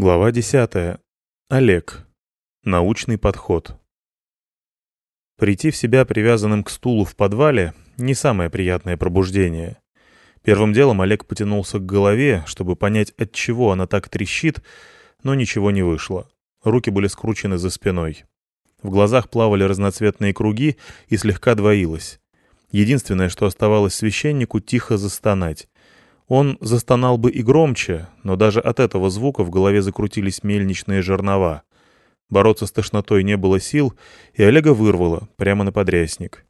Глава 10. Олег. Научный подход. Прийти в себя привязанным к стулу в подвале — не самое приятное пробуждение. Первым делом Олег потянулся к голове, чтобы понять, от чего она так трещит, но ничего не вышло. Руки были скручены за спиной. В глазах плавали разноцветные круги и слегка двоилось. Единственное, что оставалось священнику, тихо застонать. Он застонал бы и громче, но даже от этого звука в голове закрутились мельничные жернова. Бороться с тошнотой не было сил, и Олега вырвало прямо на подрясник.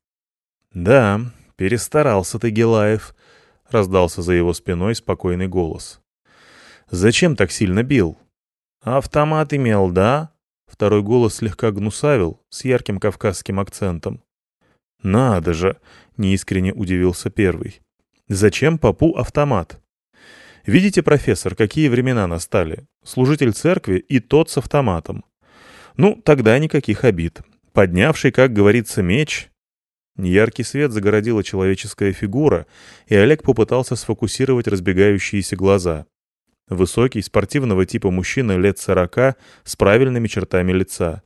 «Да, перестарался ты, Гелаев», — раздался за его спиной спокойный голос. «Зачем так сильно бил?» «Автомат имел, да?» Второй голос слегка гнусавил, с ярким кавказским акцентом. «Надо же!» — неискренне удивился первый. Зачем попу автомат? Видите, профессор, какие времена настали? Служитель церкви и тот с автоматом. Ну, тогда никаких обид. Поднявший, как говорится, меч... Неяркий свет загородила человеческая фигура, и Олег попытался сфокусировать разбегающиеся глаза. Высокий, спортивного типа мужчина лет сорока с правильными чертами лица.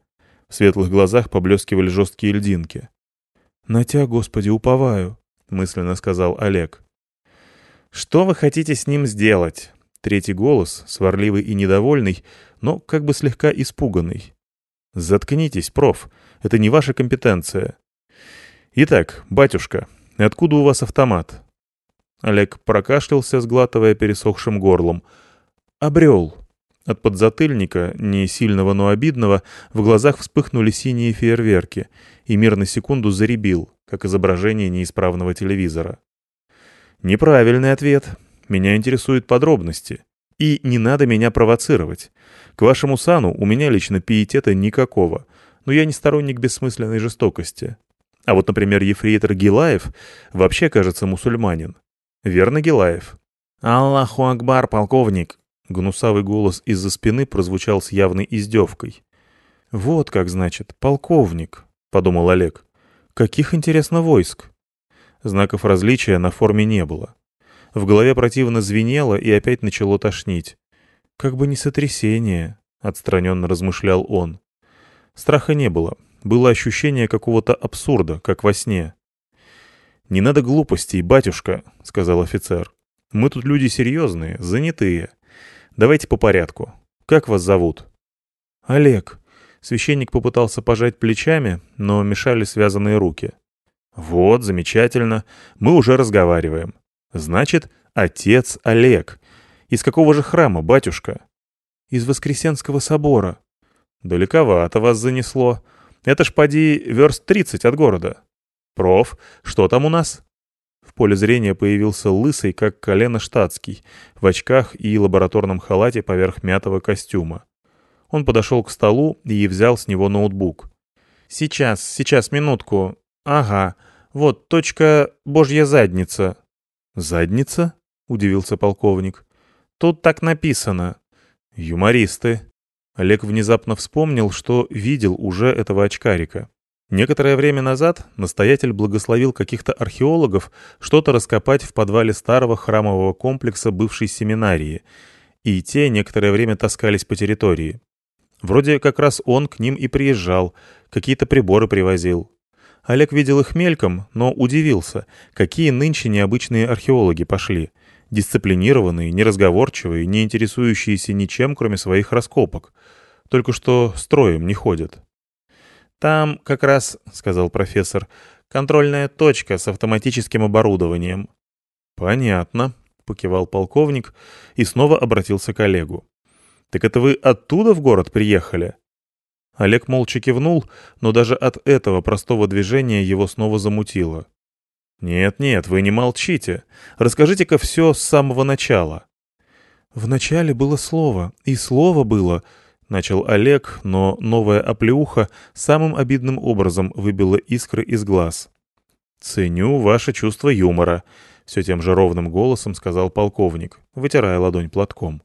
В светлых глазах поблескивали жесткие льдинки. «На тебя, Господи, уповаю», — мысленно сказал Олег. «Что вы хотите с ним сделать?» Третий голос, сварливый и недовольный, но как бы слегка испуганный. «Заткнитесь, проф, это не ваша компетенция». «Итак, батюшка, откуда у вас автомат?» Олег прокашлялся, сглатывая пересохшим горлом. «Обрел». От подзатыльника, не сильного, но обидного, в глазах вспыхнули синие фейерверки, и мир на секунду заребил, как изображение неисправного телевизора. Неправильный ответ. Меня интересуют подробности. И не надо меня провоцировать. К вашему сану у меня лично пиетета никакого, но я не сторонник бессмысленной жестокости. А вот, например, ефрейтор Гилаев вообще, кажется, мусульманин. Верно, Гилаев? «Аллаху Акбар, полковник!» Гнусавый голос из-за спины прозвучал с явной издевкой. «Вот как, значит, полковник», — подумал Олег. «Каких, интересно, войск?» Знаков различия на форме не было. В голове противно звенело и опять начало тошнить. «Как бы не сотрясение», — отстраненно размышлял он. Страха не было. Было ощущение какого-то абсурда, как во сне. «Не надо глупостей, батюшка», — сказал офицер. «Мы тут люди серьезные, занятые. Давайте по порядку. Как вас зовут?» «Олег». Священник попытался пожать плечами, но мешали связанные руки. «Вот, замечательно. Мы уже разговариваем. Значит, отец Олег. Из какого же храма, батюшка?» «Из Воскресенского собора». «Далековато вас занесло. Это ж, поди, верст тридцать от города. Проф, что там у нас?» В поле зрения появился лысый, как колено штатский, в очках и лабораторном халате поверх мятого костюма. Он подошел к столу и взял с него ноутбук. «Сейчас, сейчас, минутку. «Ага. Вот точка «Божья задница». «Задница?» — удивился полковник. «Тут так написано». «Юмористы». Олег внезапно вспомнил, что видел уже этого очкарика. Некоторое время назад настоятель благословил каких-то археологов что-то раскопать в подвале старого храмового комплекса бывшей семинарии, и те некоторое время таскались по территории. Вроде как раз он к ним и приезжал, какие-то приборы привозил. Олег видел их мельком, но удивился, какие нынче необычные археологи пошли. Дисциплинированные, неразговорчивые, не интересующиеся ничем, кроме своих раскопок. Только что строем не ходят. «Там как раз, — сказал профессор, — контрольная точка с автоматическим оборудованием». «Понятно», — покивал полковник и снова обратился к Олегу. «Так это вы оттуда в город приехали?» Олег молча кивнул, но даже от этого простого движения его снова замутило. «Нет-нет, вы не молчите. Расскажите-ка все с самого начала». «В начале было слово, и слово было...» — начал Олег, но новая оплеуха самым обидным образом выбила искры из глаз. «Ценю ваше чувство юмора», — все тем же ровным голосом сказал полковник, вытирая ладонь платком.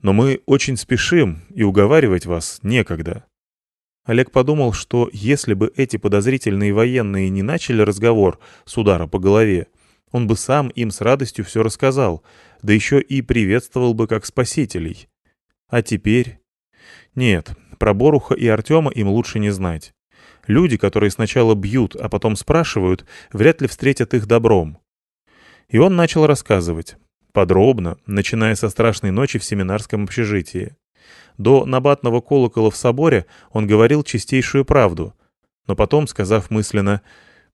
«Но мы очень спешим, и уговаривать вас некогда». Олег подумал, что если бы эти подозрительные военные не начали разговор с удара по голове, он бы сам им с радостью все рассказал, да еще и приветствовал бы как спасителей. А теперь? Нет, про Боруха и Артема им лучше не знать. Люди, которые сначала бьют, а потом спрашивают, вряд ли встретят их добром. И он начал рассказывать. Подробно, начиная со страшной ночи в семинарском общежитии. До набатного колокола в соборе он говорил чистейшую правду, но потом, сказав мысленно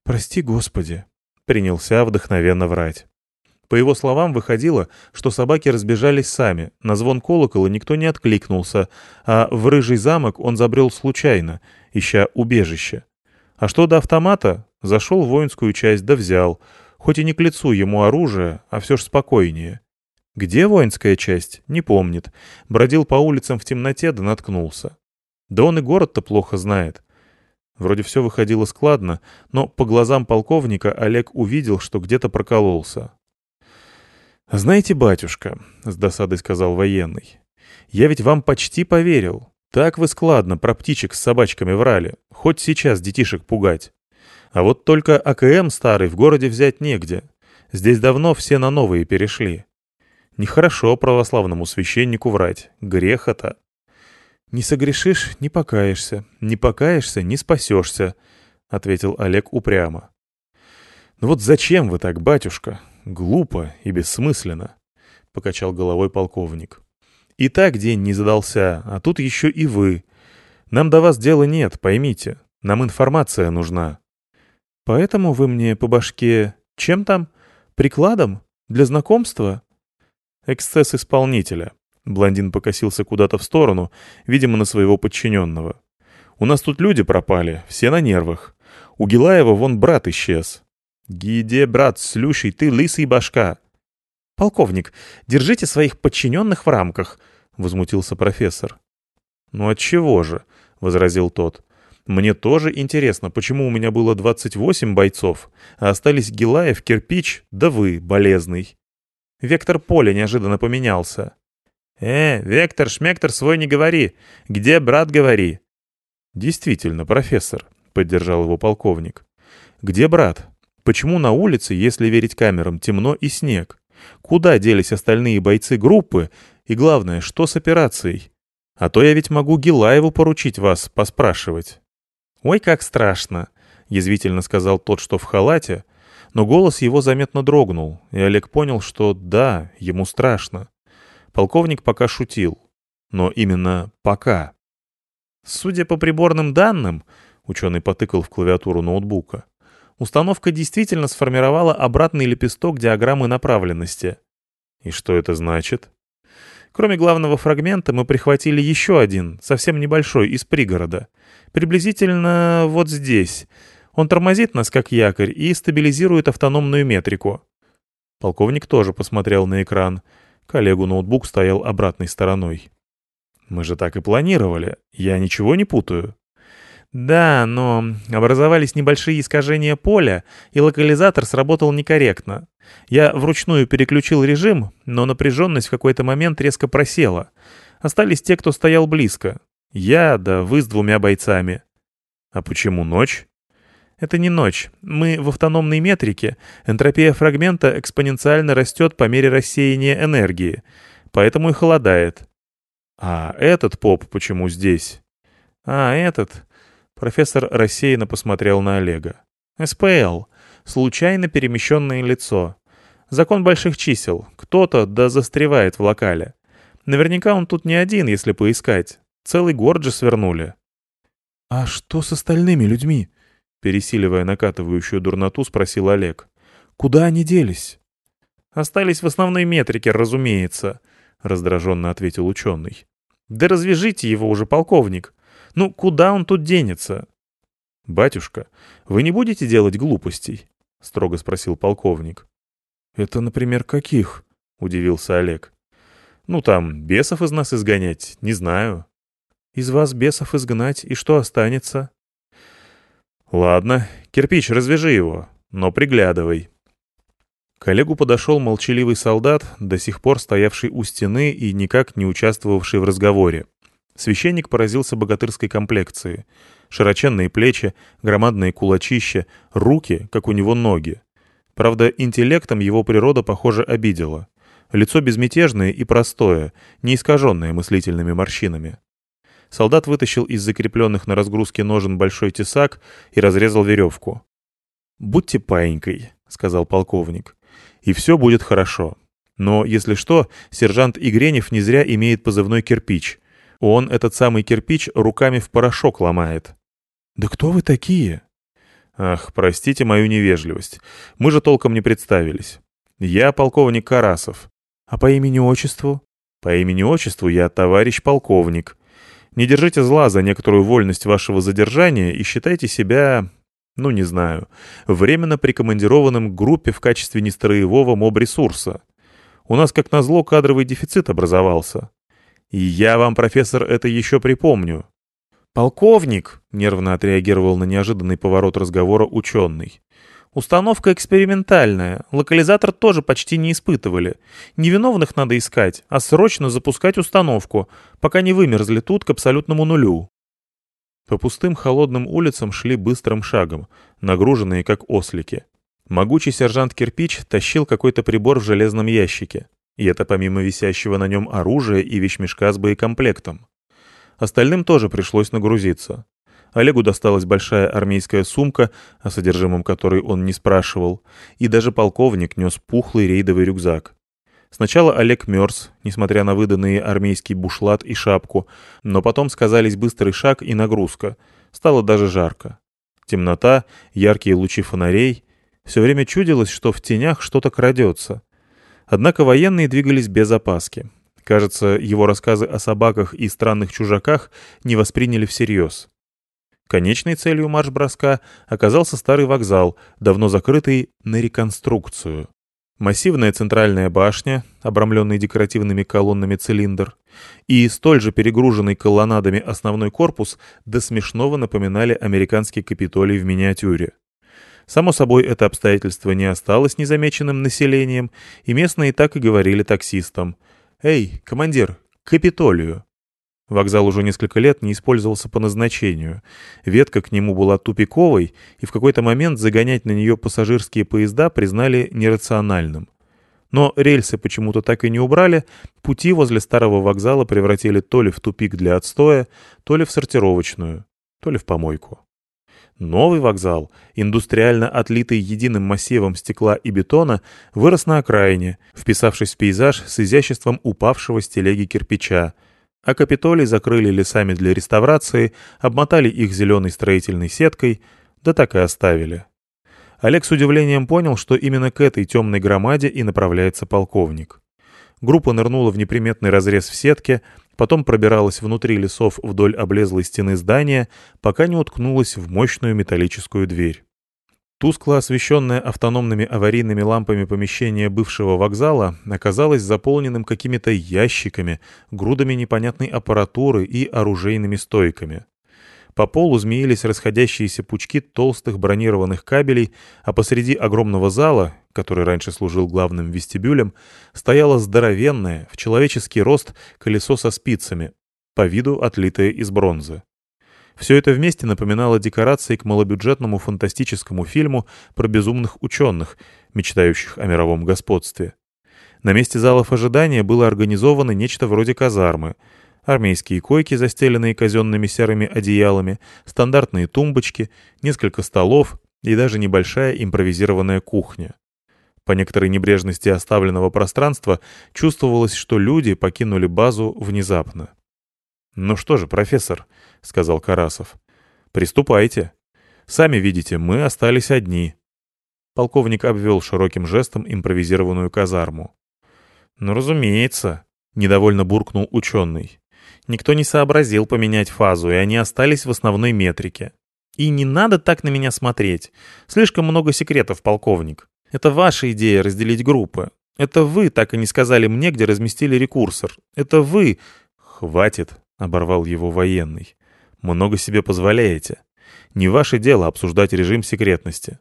«Прости, Господи», принялся вдохновенно врать. По его словам, выходило, что собаки разбежались сами, на звон колокола никто не откликнулся, а в рыжий замок он забрел случайно, ища убежище. А что до автомата, зашел в воинскую часть да взял, хоть и не к лицу ему оружие, а все ж спокойнее. Где воинская часть, не помнит. Бродил по улицам в темноте да наткнулся. Да он и город-то плохо знает. Вроде все выходило складно, но по глазам полковника Олег увидел, что где-то прокололся. «Знаете, батюшка», — с досадой сказал военный, — «я ведь вам почти поверил. Так вы складно про птичек с собачками врали, хоть сейчас детишек пугать. А вот только АКМ старый в городе взять негде. Здесь давно все на новые перешли. Нехорошо православному священнику врать, грех это». «Не согрешишь — не покаешься, не покаешься — не спасешься», — ответил Олег упрямо. «Ну вот зачем вы так, батюшка? Глупо и бессмысленно», — покачал головой полковник. «И так день не задался, а тут еще и вы. Нам до вас дела нет, поймите. Нам информация нужна». «Поэтому вы мне по башке... Чем там? Прикладом? Для знакомства?» «Эксцесс исполнителя». Блондин покосился куда-то в сторону, видимо, на своего подчиненного. «У нас тут люди пропали, все на нервах. У Гилаева вон брат исчез. «Гиде, брат, слушай, ты лысый башка!» «Полковник, держите своих подчиненных в рамках», — возмутился профессор. «Ну отчего же?» — возразил тот. «Мне тоже интересно, почему у меня было 28 бойцов, а остались Гилаев, Кирпич, да вы, болезный». Вектор поля неожиданно поменялся. «Э, Вектор, Шмектор свой не говори. Где брат, говори?» «Действительно, профессор», — поддержал его полковник. «Где брат? Почему на улице, если верить камерам, темно и снег? Куда делись остальные бойцы группы? И главное, что с операцией? А то я ведь могу Гилаеву поручить вас поспрашивать». «Ой, как страшно!» — язвительно сказал тот, что в халате, но голос его заметно дрогнул, и Олег понял, что да, ему страшно. Полковник пока шутил, но именно пока. Судя по приборным данным, ученый потыкал в клавиатуру ноутбука, установка действительно сформировала обратный лепесток диаграммы направленности. И что это значит? Кроме главного фрагмента мы прихватили еще один, совсем небольшой, из пригорода. Приблизительно вот здесь. Он тормозит нас как якорь и стабилизирует автономную метрику. Полковник тоже посмотрел на экран. Коллегу ноутбук стоял обратной стороной. «Мы же так и планировали. Я ничего не путаю?» Да, но образовались небольшие искажения поля, и локализатор сработал некорректно. Я вручную переключил режим, но напряженность в какой-то момент резко просела. Остались те, кто стоял близко. Я, да вы с двумя бойцами. А почему ночь? Это не ночь. Мы в автономной метрике. Энтропия фрагмента экспоненциально растет по мере рассеяния энергии. Поэтому и холодает. А этот поп почему здесь? А, этот... Профессор рассеянно посмотрел на Олега. «СПЛ. Случайно перемещенное лицо. Закон больших чисел. Кто-то да застревает в локале. Наверняка он тут не один, если поискать. Целый город же свернули». «А что с остальными людьми?» Пересиливая накатывающую дурноту, спросил Олег. «Куда они делись?» «Остались в основной метрике, разумеется», — раздраженно ответил ученый. «Да развяжите его уже, полковник. Ну, куда он тут денется? «Батюшка, вы не будете делать глупостей?» — строго спросил полковник. «Это, например, каких?» — удивился Олег. «Ну, там, бесов из нас изгонять, не знаю». «Из вас бесов изгнать, и что останется?» «Ладно, кирпич, развяжи его, но приглядывай». К Олегу подошел молчаливый солдат, до сих пор стоявший у стены и никак не участвовавший в разговоре. Священник поразился богатырской комплекции. Широченные плечи, громадные кулачища, руки, как у него ноги. Правда, интеллектом его природа, похоже, обидела. Лицо безмятежное и простое, не искаженное мыслительными морщинами. Солдат вытащил из закрепленных на разгрузке ножен большой тесак и разрезал веревку. «Будьте паинькой», — сказал полковник, — «и все будет хорошо. Но, если что, сержант Игренев не зря имеет позывной «кирпич». Он этот самый кирпич руками в порошок ломает». «Да кто вы такие?» «Ах, простите мою невежливость. Мы же толком не представились. Я полковник Карасов. А по имени-отчеству?» «По имени-отчеству я товарищ полковник. Не держите зла за некоторую вольность вашего задержания и считайте себя, ну не знаю, временно прикомандированным группе в качестве нестроевого моб-ресурса. У нас, как назло, кадровый дефицит образовался. И я вам, профессор, это еще припомню. «Полковник!» — нервно отреагировал на неожиданный поворот разговора ученый. Установка экспериментальная. Локализатор тоже почти не испытывали. Невиновных надо искать, а срочно запускать установку, пока не вымерзли тут к абсолютному нулю. По пустым холодным улицам шли быстрым шагом, нагруженные как ослики. Могучий сержант Кирпич тащил какой-то прибор в железном ящике. И это помимо висящего на нем оружия и вещмешка с боекомплектом. Остальным тоже пришлось нагрузиться. Олегу досталась большая армейская сумка, о содержимом которой он не спрашивал, и даже полковник нес пухлый рейдовый рюкзак. Сначала Олег мерз, несмотря на выданные армейский бушлат и шапку, но потом сказались быстрый шаг и нагрузка. Стало даже жарко. Темнота, яркие лучи фонарей. Все время чудилось, что в тенях что-то крадется. Однако военные двигались без опаски. Кажется, его рассказы о собаках и странных чужаках не восприняли всерьез. Конечной целью марш-броска оказался старый вокзал, давно закрытый на реконструкцию. Массивная центральная башня, обрамленный декоративными колоннами цилиндр, и столь же перегруженный колоннадами основной корпус до смешного напоминали американский Капитолий в миниатюре. Само собой, это обстоятельство не осталось незамеченным населением, и местные так и говорили таксистам. «Эй, командир, к Капитолию!» Вокзал уже несколько лет не использовался по назначению. Ветка к нему была тупиковой, и в какой-то момент загонять на нее пассажирские поезда признали нерациональным. Но рельсы почему-то так и не убрали, пути возле старого вокзала превратили то ли в тупик для отстоя, то ли в сортировочную, то ли в помойку. Новый вокзал, индустриально отлитый единым массивом стекла и бетона, вырос на окраине, вписавшись в пейзаж с изяществом упавшего с телеги кирпича — а Капитолий закрыли лесами для реставрации, обмотали их зеленой строительной сеткой, да так и оставили. Олег с удивлением понял, что именно к этой темной громаде и направляется полковник. Группа нырнула в неприметный разрез в сетке, потом пробиралась внутри лесов вдоль облезлой стены здания, пока не уткнулась в мощную металлическую дверь. Тускло освещенное автономными аварийными лампами помещение бывшего вокзала оказалось заполненным какими-то ящиками, грудами непонятной аппаратуры и оружейными стойками. По полу змеились расходящиеся пучки толстых бронированных кабелей, а посреди огромного зала, который раньше служил главным вестибюлем, стояло здоровенное, в человеческий рост, колесо со спицами, по виду отлитое из бронзы. Все это вместе напоминало декорации к малобюджетному фантастическому фильму про безумных ученых, мечтающих о мировом господстве. На месте залов ожидания было организовано нечто вроде казармы. Армейские койки, застеленные казенными серыми одеялами, стандартные тумбочки, несколько столов и даже небольшая импровизированная кухня. По некоторой небрежности оставленного пространства чувствовалось, что люди покинули базу внезапно. «Ну что же, профессор», — сказал Карасов, — «приступайте. Сами видите, мы остались одни». Полковник обвел широким жестом импровизированную казарму. «Ну, разумеется», — недовольно буркнул ученый. «Никто не сообразил поменять фазу, и они остались в основной метрике. И не надо так на меня смотреть. Слишком много секретов, полковник. Это ваша идея разделить группы. Это вы так и не сказали мне, где разместили рекурсор. Это вы...» «Хватит», — оборвал его военный. «Много себе позволяете. Не ваше дело обсуждать режим секретности.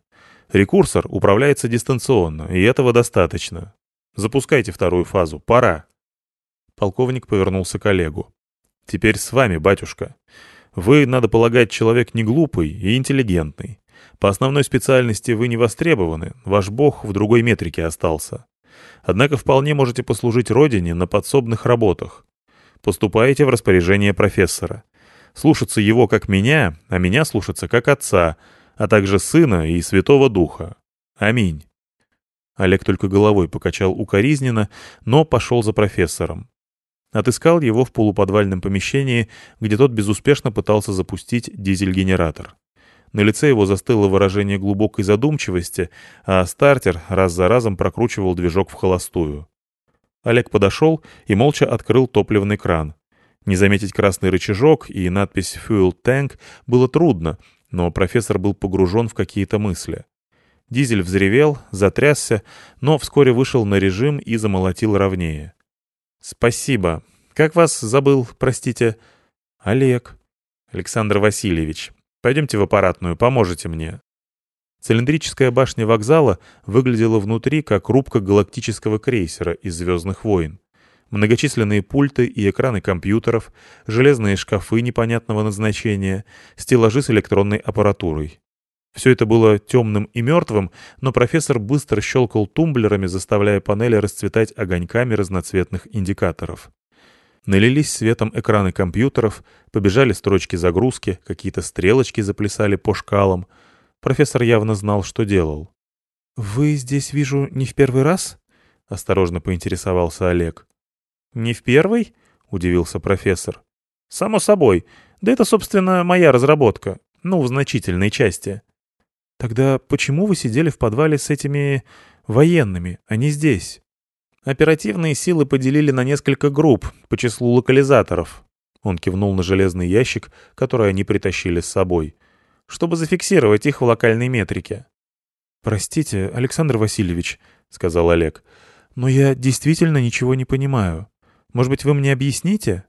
Рекурсор управляется дистанционно, и этого достаточно. Запускайте вторую фазу. Пора». Полковник повернулся к Олегу. «Теперь с вами, батюшка. Вы, надо полагать, человек не глупый и интеллигентный. По основной специальности вы не востребованы, ваш бог в другой метрике остался. Однако вполне можете послужить родине на подсобных работах. Поступаете в распоряжение профессора. Слушаться его как меня, а меня слушаться как отца, а также сына и святого духа. Аминь. Олег только головой покачал укоризненно, но пошел за профессором. Отыскал его в полуподвальном помещении, где тот безуспешно пытался запустить дизель-генератор. На лице его застыло выражение глубокой задумчивости, а стартер раз за разом прокручивал движок в холостую. Олег подошел и молча открыл топливный кран. Не заметить красный рычажок и надпись «Fuel Tank» было трудно, но профессор был погружен в какие-то мысли. Дизель взревел, затрясся, но вскоре вышел на режим и замолотил ровнее. «Спасибо. Как вас забыл, простите?» «Олег». «Александр Васильевич. Пойдемте в аппаратную, поможете мне». Цилиндрическая башня вокзала выглядела внутри как рубка галактического крейсера из «Звездных войн». Многочисленные пульты и экраны компьютеров, железные шкафы непонятного назначения, стеллажи с электронной аппаратурой. Все это было темным и мертвым, но профессор быстро щелкал тумблерами, заставляя панели расцветать огоньками разноцветных индикаторов. Налились светом экраны компьютеров, побежали строчки загрузки, какие-то стрелочки заплясали по шкалам. Профессор явно знал, что делал. «Вы здесь, вижу, не в первый раз?» — осторожно поинтересовался Олег. «Не в первый?» — удивился профессор. «Само собой. Да это, собственно, моя разработка. Ну, в значительной части». Тогда почему вы сидели в подвале с этими военными, а не здесь? Оперативные силы поделили на несколько групп по числу локализаторов. Он кивнул на железный ящик, который они притащили с собой, чтобы зафиксировать их в локальной метрике. «Простите, Александр Васильевич», — сказал Олег, — «но я действительно ничего не понимаю. Может быть, вы мне объясните?»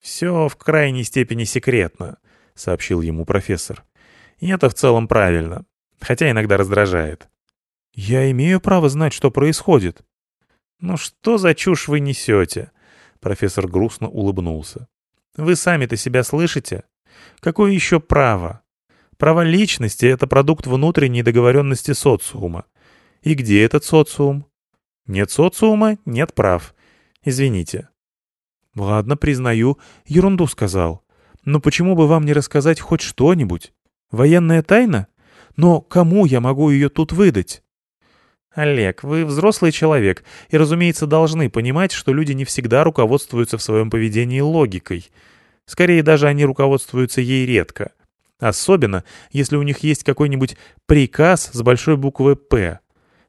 «Все в крайней степени секретно», — сообщил ему профессор. И это в целом правильно, хотя иногда раздражает. «Я имею право знать, что происходит». «Ну что за чушь вы несете?» Профессор грустно улыбнулся. «Вы сами-то себя слышите? Какое еще право? Право личности — это продукт внутренней договоренности социума. И где этот социум? Нет социума — нет прав. Извините». «Ладно, признаю, ерунду сказал. Но почему бы вам не рассказать хоть что-нибудь? Военная тайна? Но кому я могу ее тут выдать? Олег, вы взрослый человек и, разумеется, должны понимать, что люди не всегда руководствуются в своем поведении логикой. Скорее, даже они руководствуются ей редко. Особенно, если у них есть какой-нибудь приказ с большой буквы «П».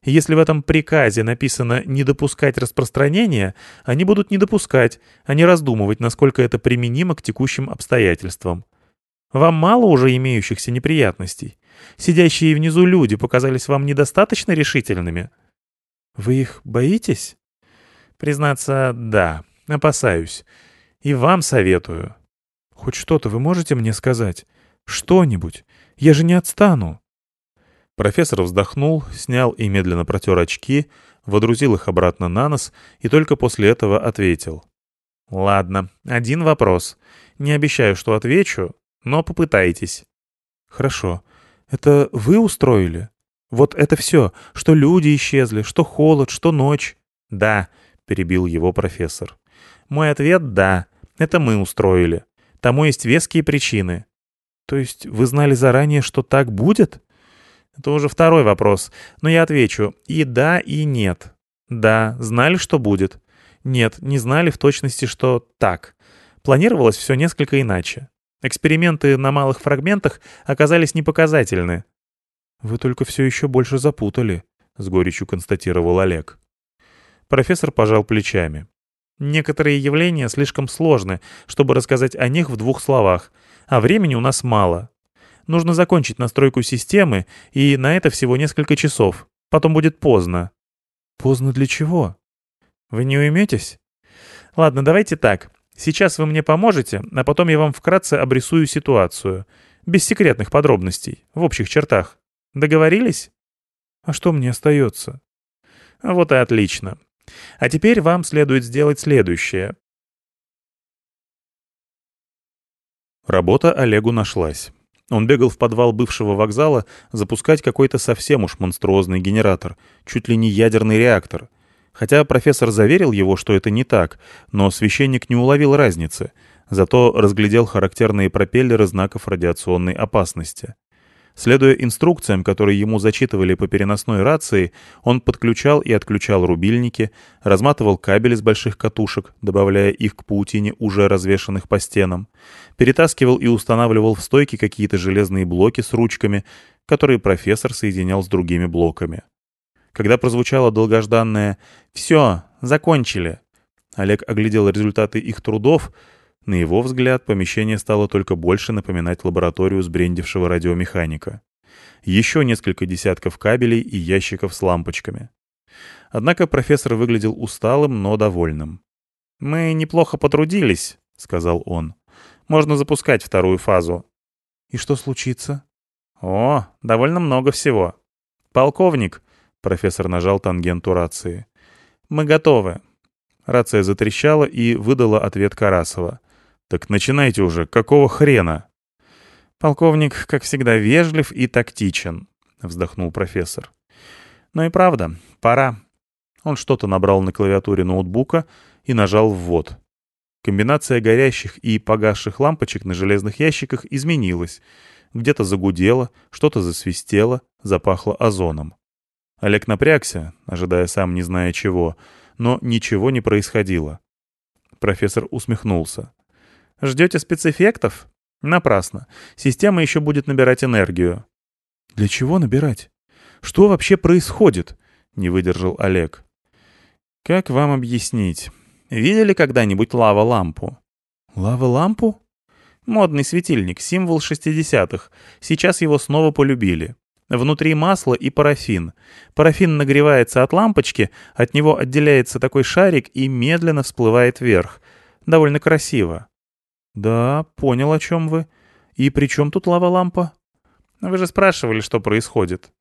Если в этом приказе написано «не допускать распространения», они будут не допускать, а не раздумывать, насколько это применимо к текущим обстоятельствам. Вам мало уже имеющихся неприятностей? Сидящие внизу люди показались вам недостаточно решительными? Вы их боитесь? Признаться, да, опасаюсь. И вам советую. Хоть что-то вы можете мне сказать? Что-нибудь? Я же не отстану. Профессор вздохнул, снял и медленно протер очки, водрузил их обратно на нос и только после этого ответил. «Ладно, один вопрос. Не обещаю, что отвечу, но попытайтесь». «Хорошо. Это вы устроили? Вот это все, что люди исчезли, что холод, что ночь?» «Да», — перебил его профессор. «Мой ответ — да. Это мы устроили. Тому есть веские причины». «То есть вы знали заранее, что так будет?» «Это уже второй вопрос, но я отвечу и да, и нет. Да, знали, что будет. Нет, не знали в точности, что так. Планировалось все несколько иначе. Эксперименты на малых фрагментах оказались непоказательны. «Вы только все еще больше запутали», — с горечью констатировал Олег. Профессор пожал плечами. «Некоторые явления слишком сложны, чтобы рассказать о них в двух словах, а времени у нас мало. Нужно закончить настройку системы, и на это всего несколько часов. Потом будет поздно». «Поздно для чего?» «Вы не уйметесь?» «Ладно, давайте так. Сейчас вы мне поможете, а потом я вам вкратце обрисую ситуацию. Без секретных подробностей, в общих чертах. Договорились? А что мне остается? Вот и отлично. А теперь вам следует сделать следующее. Работа Олегу нашлась. Он бегал в подвал бывшего вокзала запускать какой-то совсем уж монструозный генератор, чуть ли не ядерный реактор. Хотя профессор заверил его, что это не так, но священник не уловил разницы, зато разглядел характерные пропеллеры знаков радиационной опасности. Следуя инструкциям, которые ему зачитывали по переносной рации, он подключал и отключал рубильники, разматывал кабели с больших катушек, добавляя их к паутине уже развешанных по стенам, перетаскивал и устанавливал в стойки какие-то железные блоки с ручками, которые профессор соединял с другими блоками. Когда прозвучало долгожданное «Все, закончили», Олег оглядел результаты их трудов — на его взгляд, помещение стало только больше напоминать лабораторию сбрендившего радиомеханика. Еще несколько десятков кабелей и ящиков с лампочками. Однако профессор выглядел усталым, но довольным. «Мы неплохо потрудились», — сказал он. «Можно запускать вторую фазу». «И что случится?» «О, довольно много всего». «Полковник», — профессор нажал тангенту рации. «Мы готовы». Рация затрещала и выдала ответ Карасова. «Так начинайте уже, какого хрена?» «Полковник, как всегда, вежлив и тактичен», — вздохнул профессор. «Но и правда, пора». Он что-то набрал на клавиатуре ноутбука и нажал «ввод». Комбинация горящих и погасших лампочек на железных ящиках изменилась. Где-то загудело, что-то засвистело, запахло озоном. Олег напрягся, ожидая сам не зная чего, но ничего не происходило. Профессор усмехнулся. Ждете спецэффектов? Напрасно. Система еще будет набирать энергию. Для чего набирать? Что вообще происходит? Не выдержал Олег. Как вам объяснить? Видели когда-нибудь лава-лампу? Лава-лампу? Модный светильник, символ 60-х. Сейчас его снова полюбили. Внутри масло и парафин. Парафин нагревается от лампочки, от него отделяется такой шарик и медленно всплывает вверх. Довольно красиво. «Да, понял, о чем вы. И при чем тут лава-лампа?» «Вы же спрашивали, что происходит».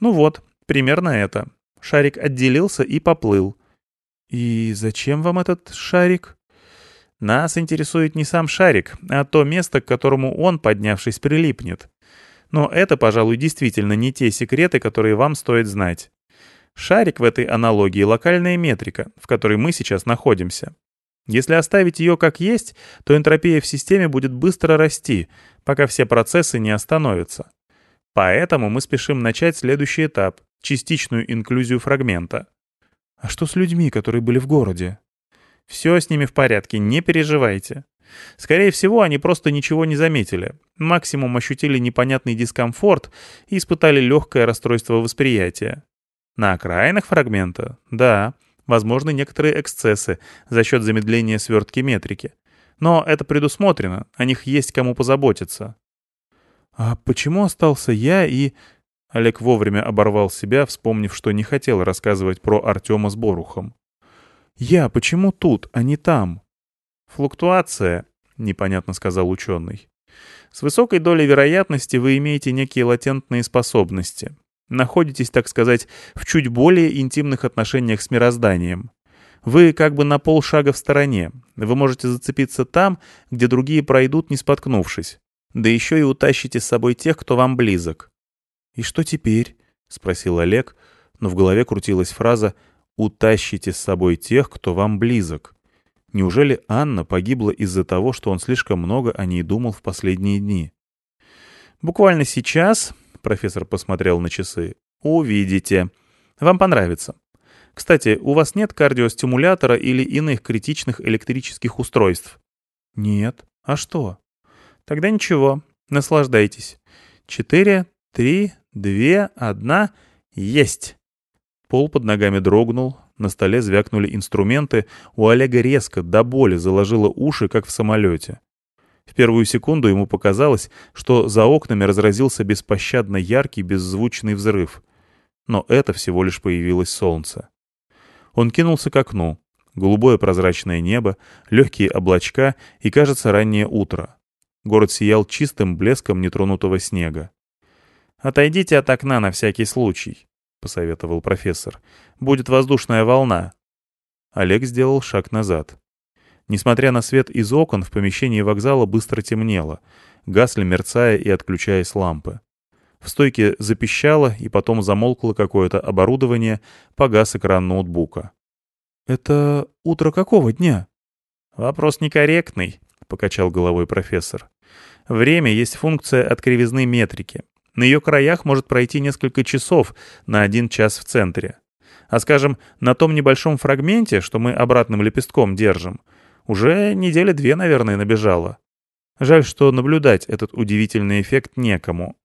«Ну вот, примерно это. Шарик отделился и поплыл». «И зачем вам этот шарик?» «Нас интересует не сам шарик, а то место, к которому он, поднявшись, прилипнет. Но это, пожалуй, действительно не те секреты, которые вам стоит знать. Шарик в этой аналогии — локальная метрика, в которой мы сейчас находимся. Если оставить ее как есть, то энтропия в системе будет быстро расти, пока все процессы не остановятся. Поэтому мы спешим начать следующий этап — частичную инклюзию фрагмента. А что с людьми, которые были в городе? Все с ними в порядке, не переживайте. Скорее всего, они просто ничего не заметили. Максимум ощутили непонятный дискомфорт и испытали легкое расстройство восприятия. На окраинах фрагмента — да — Возможны некоторые эксцессы за счет замедления свертки метрики. Но это предусмотрено, о них есть кому позаботиться. «А почему остался я и...» Олег вовремя оборвал себя, вспомнив, что не хотел рассказывать про Артема с Борухом. «Я почему тут, а не там?» «Флуктуация», — непонятно сказал ученый. «С высокой долей вероятности вы имеете некие латентные способности находитесь, так сказать, в чуть более интимных отношениях с мирозданием. Вы как бы на полшага в стороне. Вы можете зацепиться там, где другие пройдут, не споткнувшись. Да еще и утащите с собой тех, кто вам близок. «И что теперь?» — спросил Олег, но в голове крутилась фраза «утащите с собой тех, кто вам близок». Неужели Анна погибла из-за того, что он слишком много о ней думал в последние дни? Буквально сейчас профессор посмотрел на часы. «Увидите. Вам понравится. Кстати, у вас нет кардиостимулятора или иных критичных электрических устройств?» «Нет. А что?» «Тогда ничего. Наслаждайтесь. Четыре, три, две, одна. Есть!» Пол под ногами дрогнул, на столе звякнули инструменты, у Олега резко, до боли, заложило уши, как в самолете. В первую секунду ему показалось, что за окнами разразился беспощадно яркий беззвучный взрыв. Но это всего лишь появилось солнце. Он кинулся к окну. Голубое прозрачное небо, легкие облачка и, кажется, раннее утро. Город сиял чистым блеском нетронутого снега. «Отойдите от окна на всякий случай», — посоветовал профессор. «Будет воздушная волна». Олег сделал шаг назад. Несмотря на свет из окон, в помещении вокзала быстро темнело, гасли, мерцая и отключаясь лампы. В стойке запищало, и потом замолкло какое-то оборудование, погас экран ноутбука. Это утро какого дня?» «Вопрос некорректный», — покачал головой профессор. «Время есть функция от кривизны метрики. На ее краях может пройти несколько часов на один час в центре. А скажем, на том небольшом фрагменте, что мы обратным лепестком держим, уже недели две, наверное, набежало. Жаль, что наблюдать этот удивительный эффект некому.